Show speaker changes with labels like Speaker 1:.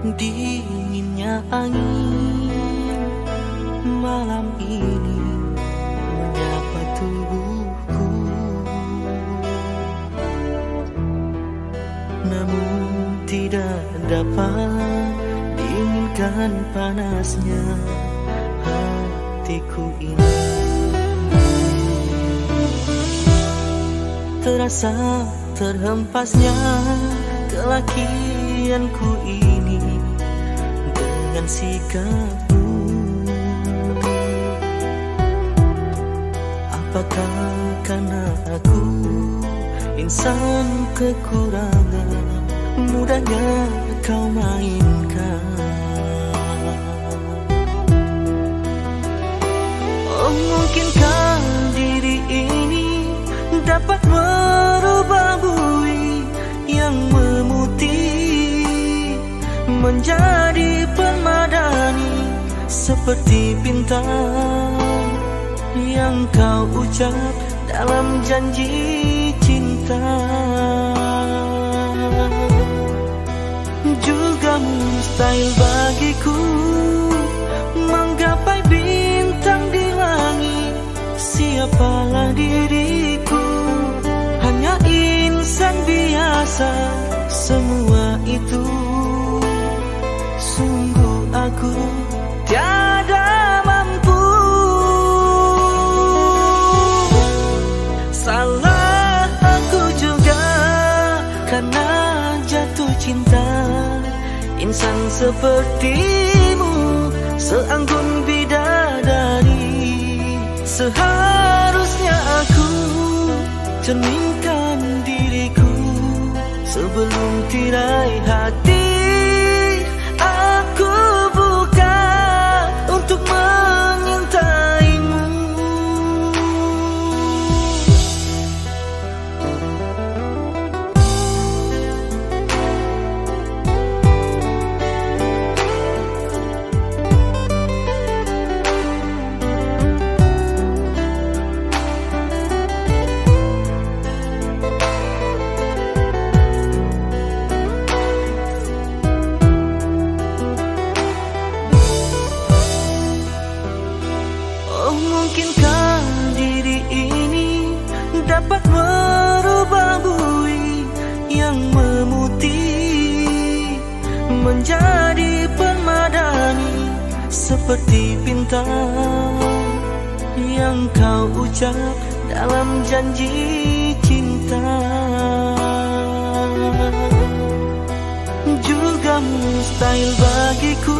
Speaker 1: Dinginnya angin malam ini menyapa tubuhku. Namun tidak dapat dinginkan panasnya hatiku ini. Terasa terhempasnya kelakianku ini. Dengan sikapmu Apakah karena aku insan kekurangan Mudahnya kau mainkan? Oh mungkinkah diri ini dapat merubah bui yang memutih menjadi seperti bintang yang kau ucap dalam janji cinta. Juga mustahil bagiku menggapai bintang di langit. Siapalah diriku? Hanya insan biasa semua itu. Sungguh aku tiada mampu. Salah aku juga karena jatuh cinta. Insan sepertimu seanggun bidadari. Seharusnya aku cerminkan diriku sebelum tirai hati mungkinkah diri ini dapat merubah bui yang memutih menjadi permadani seperti bintang yang kau ucap dalam janji cinta? Juga mustahil bagiku